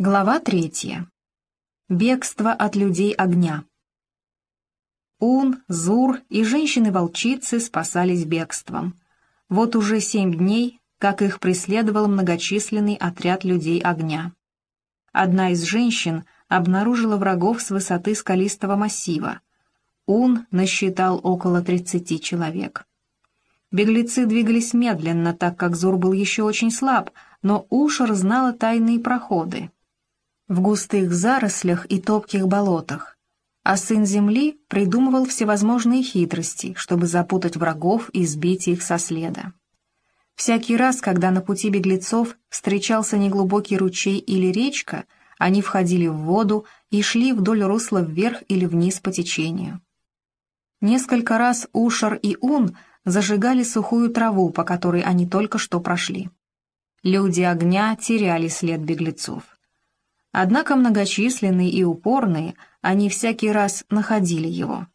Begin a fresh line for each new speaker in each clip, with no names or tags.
Глава третья. Бегство от людей огня. Ун, Зур и женщины-волчицы спасались бегством. Вот уже семь дней, как их преследовал многочисленный отряд людей огня. Одна из женщин обнаружила врагов с высоты скалистого массива. Ун насчитал около тридцати человек. Беглецы двигались медленно, так как Зур был еще очень слаб, но Ушер знала тайные проходы. В густых зарослях и топких болотах. А сын земли придумывал всевозможные хитрости, чтобы запутать врагов и сбить их со следа. Всякий раз, когда на пути беглецов встречался неглубокий ручей или речка, они входили в воду и шли вдоль русла вверх или вниз по течению. Несколько раз Ушар и Ун зажигали сухую траву, по которой они только что прошли. Люди огня теряли след беглецов. Однако многочисленные и упорные, они всякий раз находили его.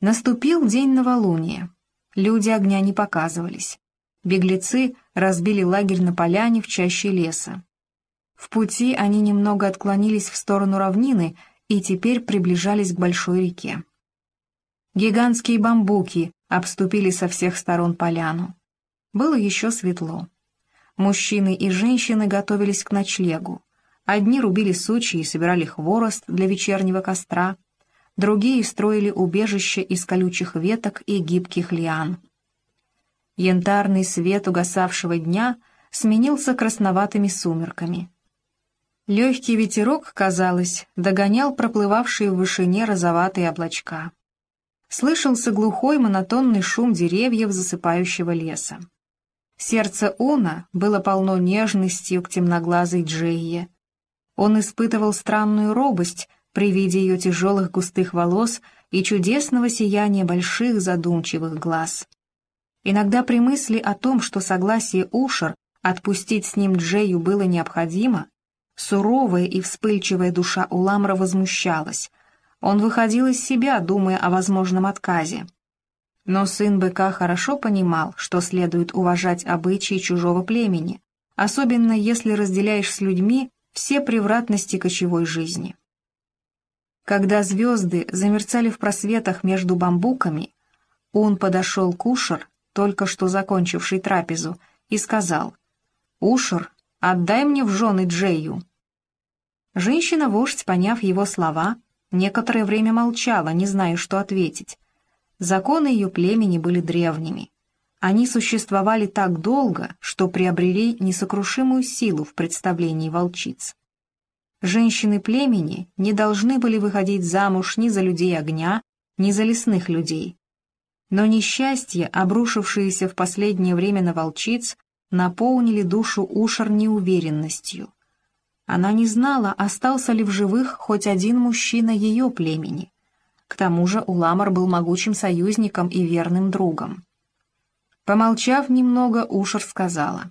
Наступил день новолуния. Люди огня не показывались. Беглецы разбили лагерь на поляне в чаще леса. В пути они немного отклонились в сторону равнины и теперь приближались к большой реке. Гигантские бамбуки обступили со всех сторон поляну. Было еще светло. Мужчины и женщины готовились к ночлегу. Одни рубили сучьи и собирали хворост для вечернего костра, другие строили убежище из колючих веток и гибких лиан. Янтарный свет угасавшего дня сменился красноватыми сумерками. Легкий ветерок, казалось, догонял проплывавшие в вышине розоватые облачка слышался глухой монотонный шум деревьев засыпающего леса. Сердце Уна было полно нежностью к темноглазой Джейе. Он испытывал странную робость при виде ее тяжелых густых волос и чудесного сияния больших задумчивых глаз. Иногда при мысли о том, что согласие Ушер отпустить с ним Джею было необходимо, суровая и вспыльчивая душа Уламра возмущалась, он выходил из себя, думая о возможном отказе. Но сын быка хорошо понимал, что следует уважать обычаи чужого племени, особенно если разделяешь с людьми все превратности кочевой жизни. Когда звезды замерцали в просветах между бамбуками, он подошел к Ушер, только что закончивший трапезу, и сказал, «Ушер, отдай мне в жены Джею». Женщина-вождь, поняв его слова, Некоторое время молчала, не зная, что ответить. Законы ее племени были древними. Они существовали так долго, что приобрели несокрушимую силу в представлении волчиц. Женщины племени не должны были выходить замуж ни за людей огня, ни за лесных людей. Но несчастье, обрушившееся в последнее время на волчиц, наполнили душу Ушар неуверенностью — она не знала, остался ли в живых хоть один мужчина ее племени. К тому же Уламар был могучим союзником и верным другом. Помолчав немного, Ушер сказала,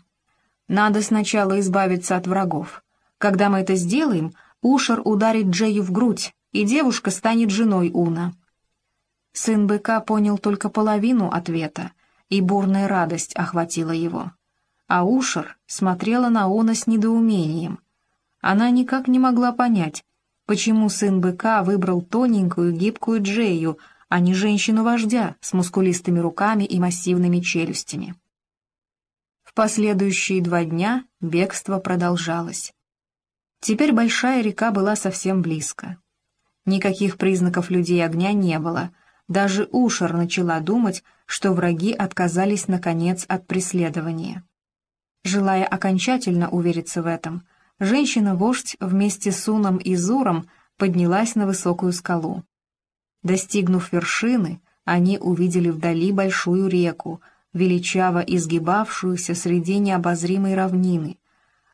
«Надо сначала избавиться от врагов. Когда мы это сделаем, Ушер ударит Джею в грудь, и девушка станет женой Уна». Сын быка понял только половину ответа, и бурная радость охватила его. А Ушер смотрела на Уна с недоумением — она никак не могла понять, почему сын быка выбрал тоненькую гибкую Джею, а не женщину-вождя с мускулистыми руками и массивными челюстями. В последующие два дня бегство продолжалось. Теперь большая река была совсем близко. Никаких признаков людей огня не было, даже Ушер начала думать, что враги отказались наконец от преследования. Желая окончательно увериться в этом, женщина-вождь вместе с Уном и Зуром поднялась на высокую скалу. Достигнув вершины, они увидели вдали большую реку, величаво изгибавшуюся среди необозримой равнины,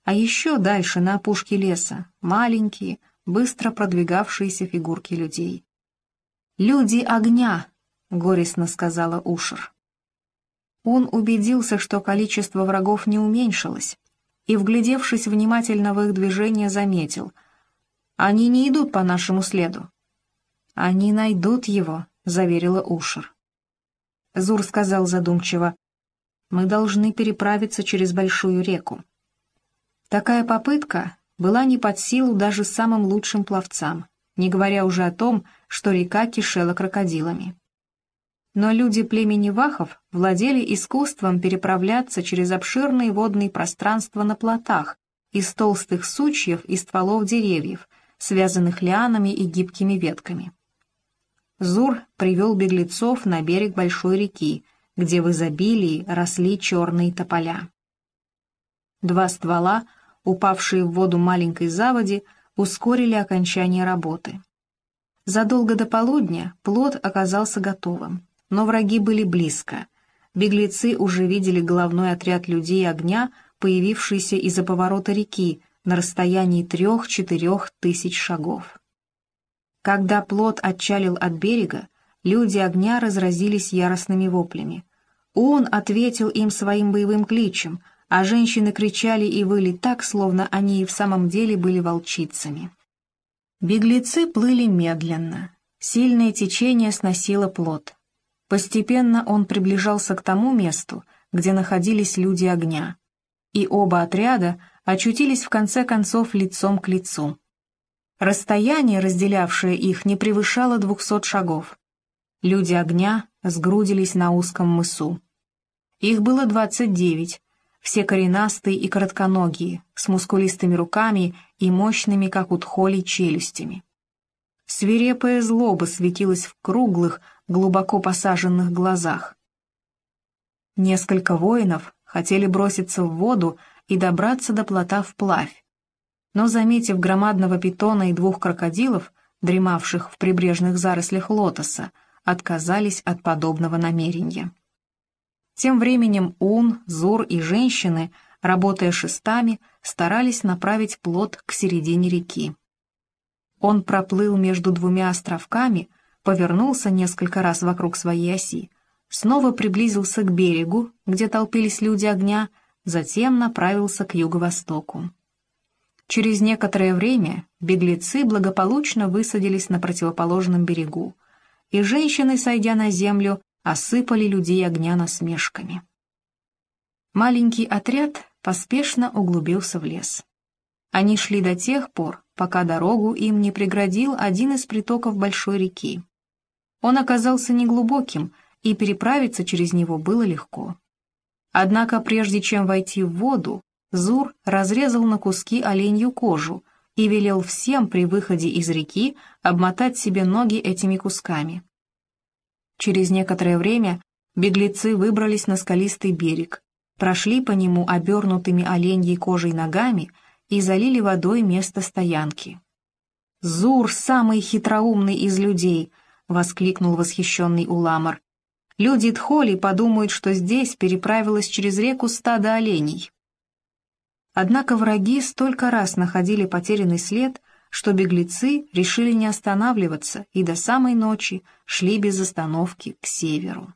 а еще дальше, на опушке леса, маленькие, быстро продвигавшиеся фигурки людей. «Люди огня!» — горестно сказала Ушер. Он убедился, что количество врагов не уменьшилось, и, вглядевшись внимательно в их движение, заметил. «Они не идут по нашему следу». «Они найдут его», — заверила Ушер. Зур сказал задумчиво, «Мы должны переправиться через большую реку». Такая попытка была не под силу даже самым лучшим пловцам, не говоря уже о том, что река кишела крокодилами. Но люди племени Вахов владели искусством переправляться через обширные водные пространства на плотах из толстых сучьев и стволов деревьев, связанных лианами и гибкими ветками. Зур привел беглецов на берег большой реки, где в изобилии росли черные тополя. Два ствола, упавшие в воду маленькой заводи, ускорили окончание работы. Задолго до полудня плод оказался готовым, но враги были близко. Беглецы уже видели головной отряд людей огня, появившийся из-за поворота реки на расстоянии трех-четырех тысяч шагов. Когда плот отчалил от берега, люди огня разразились яростными воплями. Он ответил им своим боевым кличем, а женщины кричали и выли так, словно они и в самом деле были волчицами. Беглецы плыли медленно. Сильное течение сносило плот. Постепенно он приближался к тому месту, где находились люди огня. И оба отряда очутились в конце концов лицом к лицу. Расстояние, разделявшее их, не превышало двухсот шагов. Люди огня сгрудились на узком мысу. Их было двадцать девять, все коренастые и коротконогие, с мускулистыми руками и мощными, как у тхоли, челюстями. Свирепая злоба светилась в круглых, глубоко посаженных глазах. Несколько воинов хотели броситься в воду и добраться до плота вплавь, но, заметив громадного питона и двух крокодилов, дремавших в прибрежных зарослях лотоса, отказались от подобного намерения. Тем временем Ун, Зур и женщины, работая шестами, старались направить плот к середине реки. Он проплыл между двумя островками, повернулся несколько раз вокруг своей оси, снова приблизился к берегу, где толпились люди огня, затем направился к юго-востоку. Через некоторое время беглецы благополучно высадились на противоположном берегу, и женщины, сойдя на землю, осыпали людей огня насмешками. Маленький отряд поспешно углубился в лес. Они шли до тех пор, пока дорогу им не преградил один из притоков большой реки. Он оказался неглубоким, и переправиться через него было легко. Однако прежде чем войти в воду, Зур разрезал на куски оленью кожу и велел всем при выходе из реки обмотать себе ноги этими кусками. Через некоторое время беглецы выбрались на скалистый берег, прошли по нему обернутыми оленьей кожей ногами и залили водой место стоянки. «Зур — самый хитроумный из людей!» — воскликнул восхищенный Уламар. «Люди Тхоли подумают, что здесь переправилось через реку стадо оленей». Однако враги столько раз находили потерянный след, что беглецы решили не останавливаться и до самой ночи шли без остановки к северу.